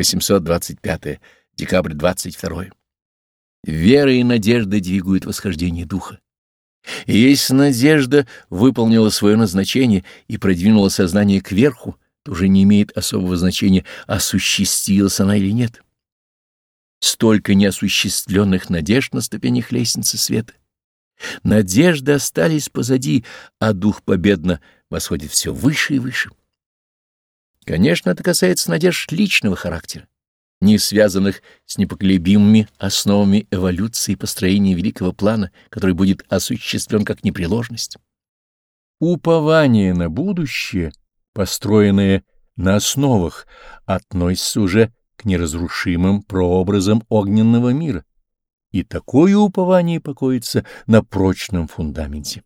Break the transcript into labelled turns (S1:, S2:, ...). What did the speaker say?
S1: 825. Декабрь 22. Вера и надежда двигают восхождение духа. И если надежда выполнила свое назначение и продвинула сознание кверху, то уже не имеет особого значения, осуществилась она или нет. Столько неосуществленных надежд на ступенях лестницы света. Надежды остались позади, а дух победно восходит все выше и выше. Конечно, это касается надежд личного характера, не связанных с непоколебимыми основами эволюции и построения великого плана, который будет осуществлен как непреложность. Упование на будущее, построенное на основах, относится уже к неразрушимым прообразам огненного мира, и такое упование покоится на прочном фундаменте.